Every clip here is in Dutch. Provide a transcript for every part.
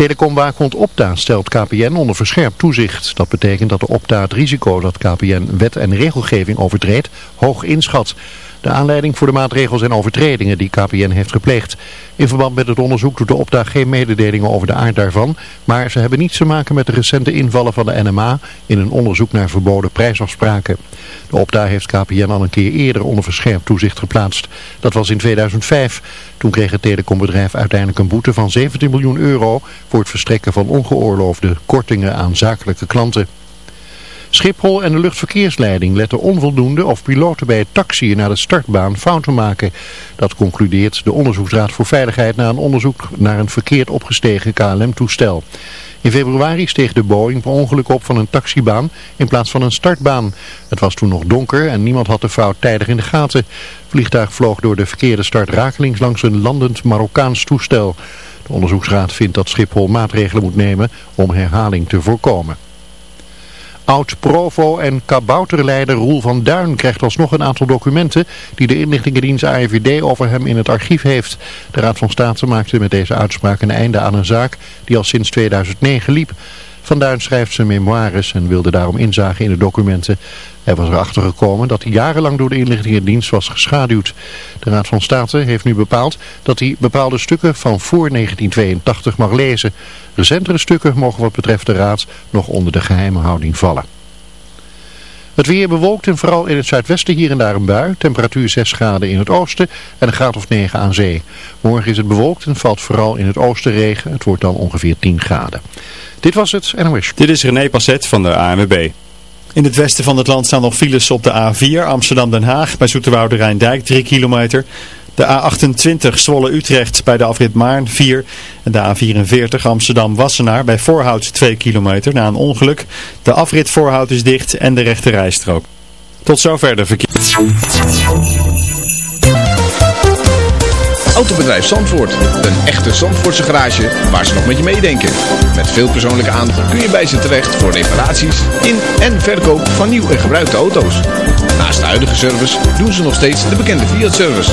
Telecomwaakhond Opta stelt KPN onder verscherpt toezicht. Dat betekent dat de Opta het risico dat KPN wet en regelgeving overtreedt hoog inschat. De aanleiding voor de maatregels en overtredingen die KPN heeft gepleegd. In verband met het onderzoek doet de Opta geen mededelingen over de aard daarvan. Maar ze hebben niets te maken met de recente invallen van de NMA in een onderzoek naar verboden prijsafspraken. De Opta heeft KPN al een keer eerder onder verscherpt toezicht geplaatst. Dat was in 2005. Toen kreeg het telecombedrijf uiteindelijk een boete van 17 miljoen euro voor het verstrekken van ongeoorloofde kortingen aan zakelijke klanten. Schiphol en de luchtverkeersleiding letten onvoldoende of piloten bij het taxiën naar de startbaan fouten maken. Dat concludeert de Onderzoeksraad voor Veiligheid na een onderzoek naar een verkeerd opgestegen KLM-toestel. In februari steeg de Boeing per ongeluk op van een taxibaan in plaats van een startbaan. Het was toen nog donker en niemand had de fout tijdig in de gaten. Het vliegtuig vloog door de verkeerde start rakelings langs een landend Marokkaans toestel. De onderzoeksraad vindt dat Schiphol maatregelen moet nemen om herhaling te voorkomen. Oud-provo en kabouterleider Roel van Duin krijgt alsnog een aantal documenten die de inlichtingendienst AIVD over hem in het archief heeft. De Raad van State maakte met deze uitspraak een einde aan een zaak die al sinds 2009 liep. Van Duin schrijft zijn memoires en wilde daarom inzagen in de documenten. Hij was erachter gekomen dat hij jarenlang door de inlichtingendienst was geschaduwd. De Raad van State heeft nu bepaald dat hij bepaalde stukken van voor 1982 mag lezen. Recentere stukken mogen wat betreft de Raad nog onder de geheime houding vallen. Het weer bewolkt en vooral in het zuidwesten hier en daar een bui. Temperatuur 6 graden in het oosten en een graad of 9 aan zee. Morgen is het bewolkt en valt vooral in het oosten regen. Het wordt dan ongeveer 10 graden. Dit was het NOS. Dit is René Passet van de ANWB. In het westen van het land staan nog files op de A4 Amsterdam-Den Haag bij Zoeterwoude Rijndijk 3 kilometer. De A28 Zwolle-Utrecht bij de afrit Maarn 4. En de A44 Amsterdam-Wassenaar bij Voorhout 2 kilometer na een ongeluk. De afrit Voorhout is dicht en de rechte rijstrook. Tot zover de verkeer. Autobedrijf Zandvoort. Een echte Zandvoortse garage waar ze nog met je meedenken. Met veel persoonlijke aandacht kun je bij ze terecht voor reparaties in en verkoop van nieuw en gebruikte auto's. Naast de huidige service doen ze nog steeds de bekende Fiat-service.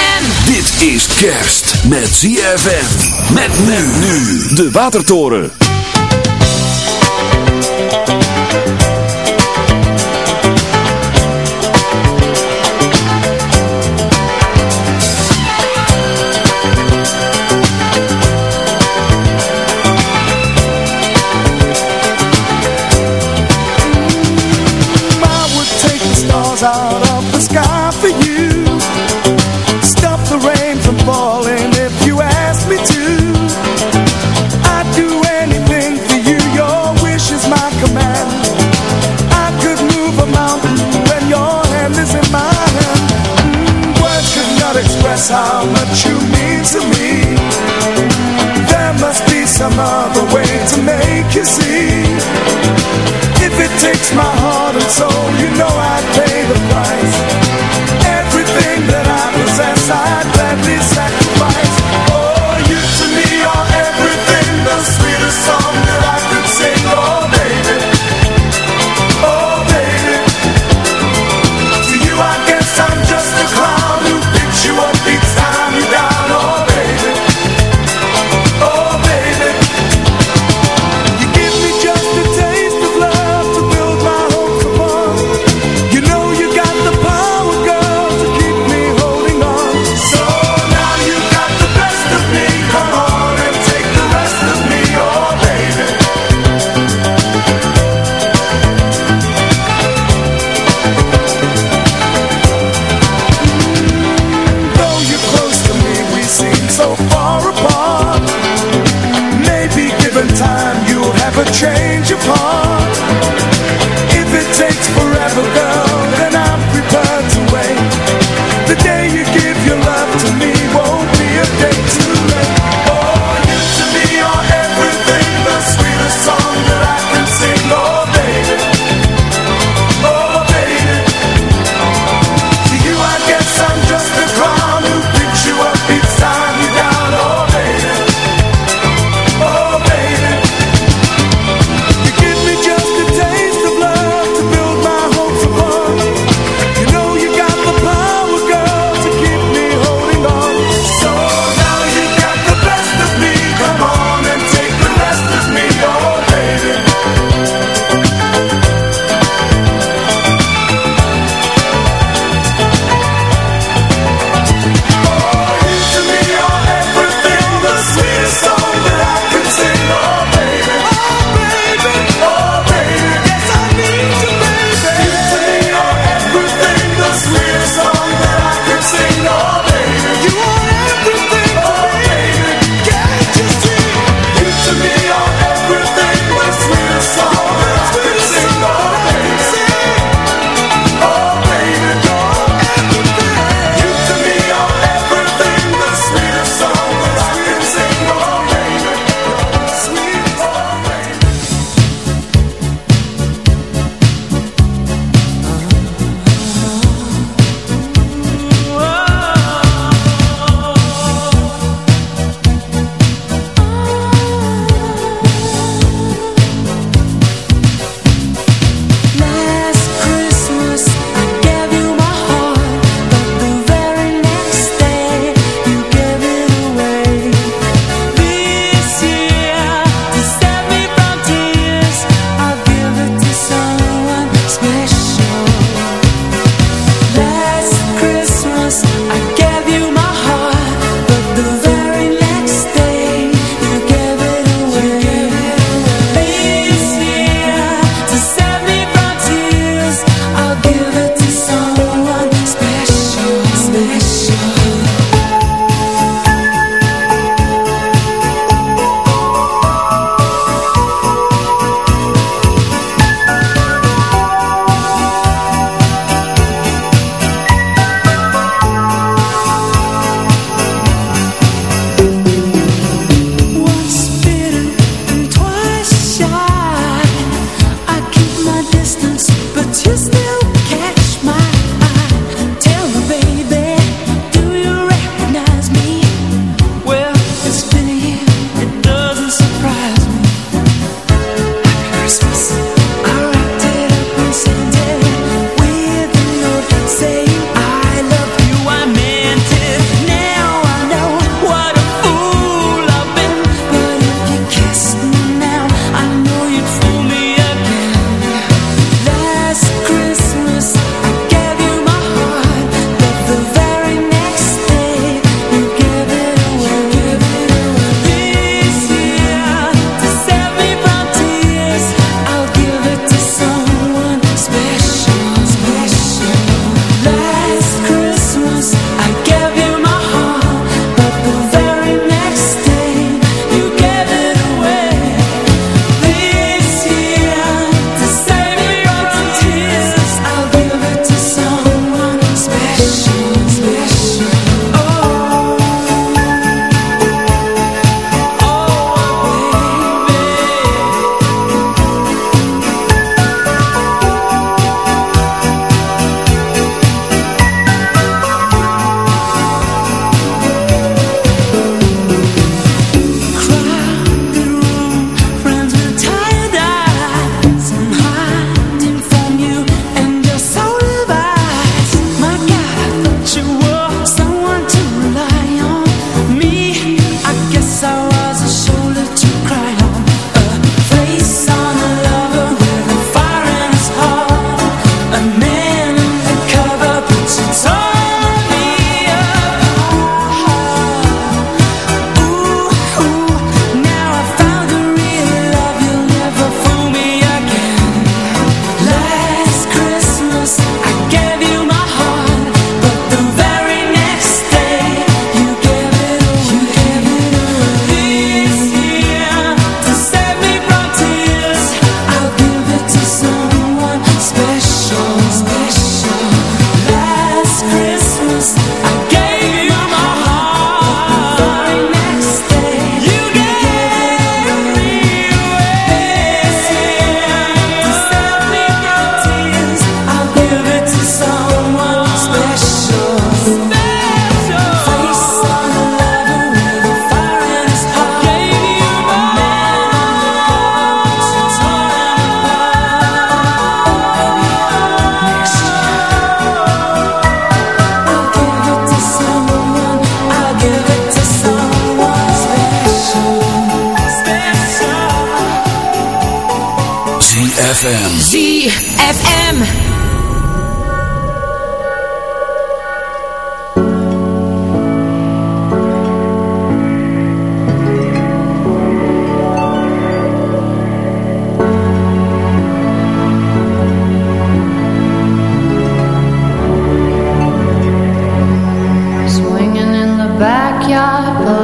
Dit is kerst met ZFM. Met men nu. De Watertoren. I would take the stars out of the sky for you soul, you know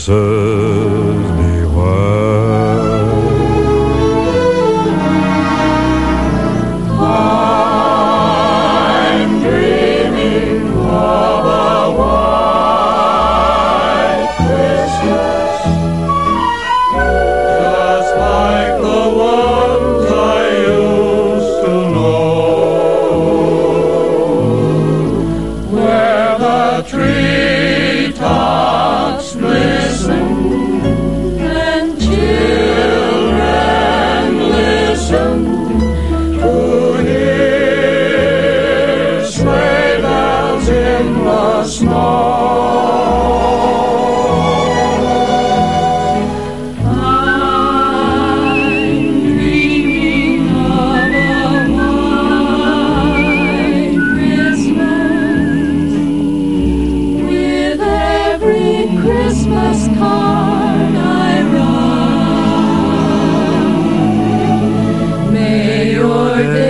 ze birthday.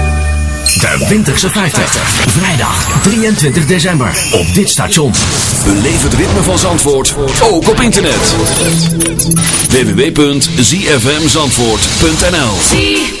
De Winterse 50. Vrijdag 23 december op dit station. Beleef het ritme van Zandvoort, ook op internet. www.zfmzandvoort.nl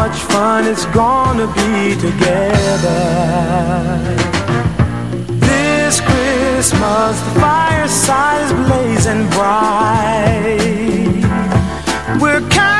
much fun it's gonna be together. This Christmas, the fireside is blazing bright. We're kind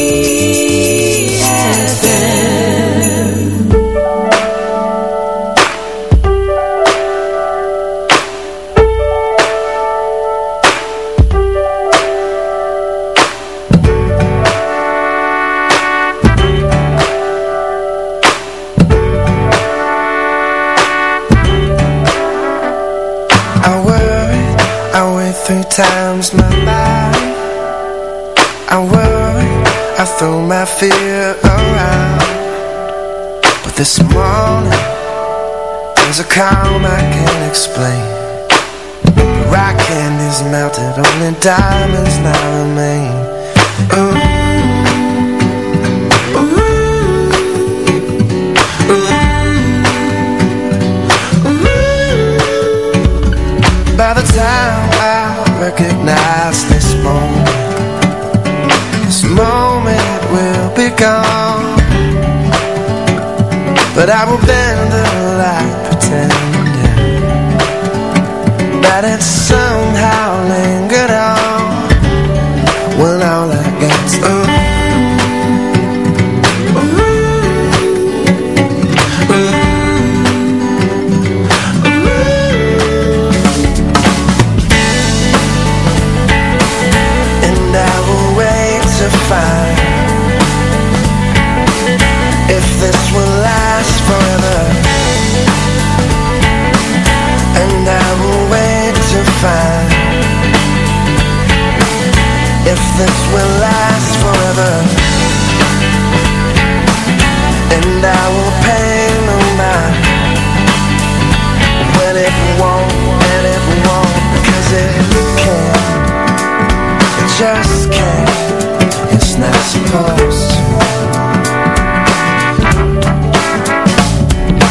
A calm I can't explain. The rock candy's melted, only diamonds now remain. Ooh. By the time I recognize this moment This moment will be gone. But I will bend the light pretending That it somehow lingered This will last forever. And I will pay no mind When it won't, and it won't Because it can't. It just can't. It's not supposed. To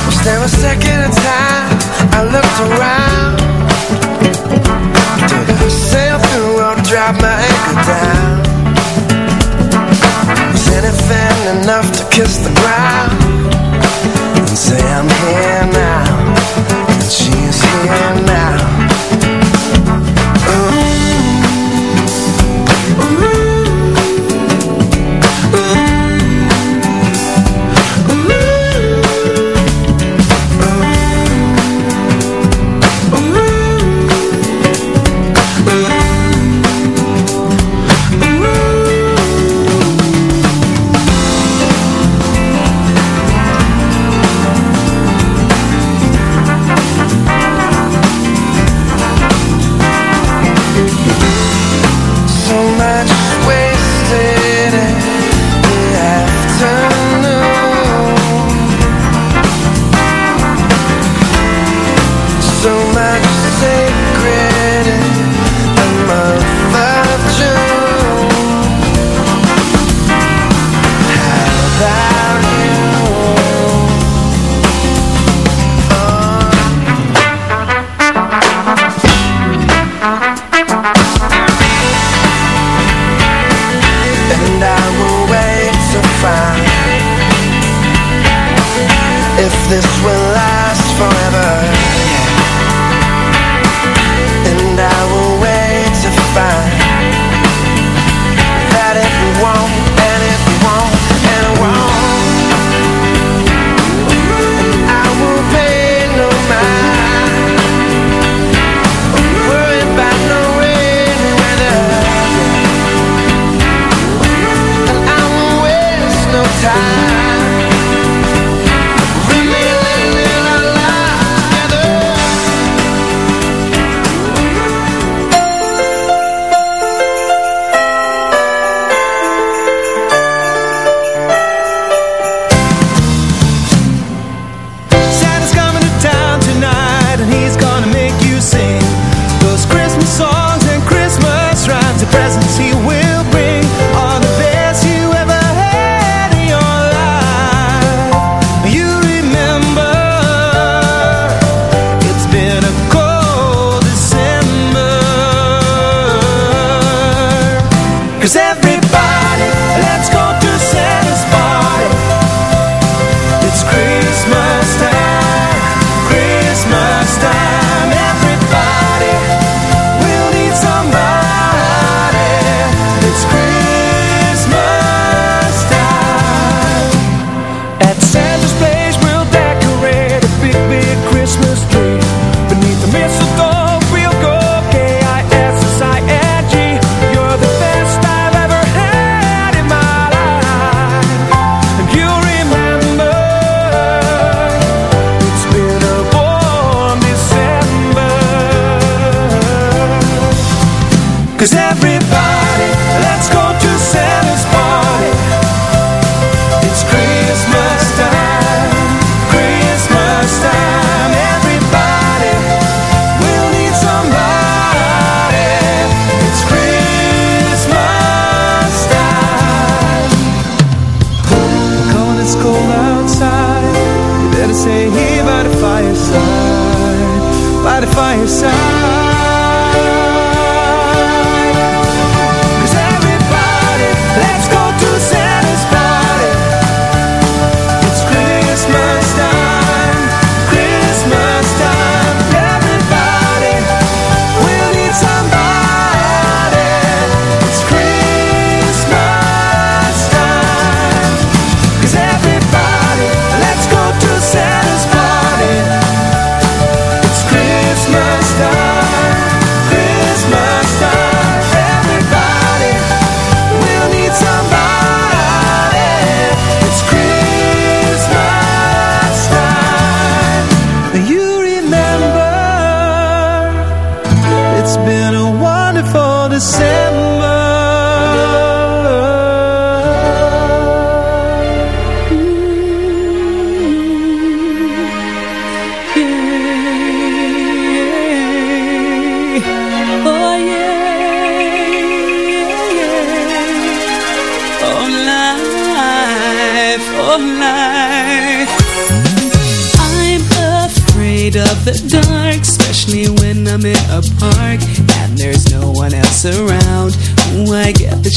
Was there a second time I looked around the ground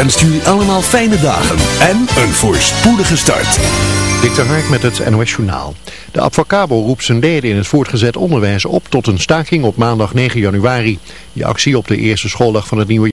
Wenst jullie allemaal fijne dagen en een voorspoedige start. Dikter Hark met het NOS Journaal. De Advocabo roept zijn leden in het voortgezet onderwijs op tot een staking op maandag 9 januari. Die actie op de eerste schooldag van het nieuwe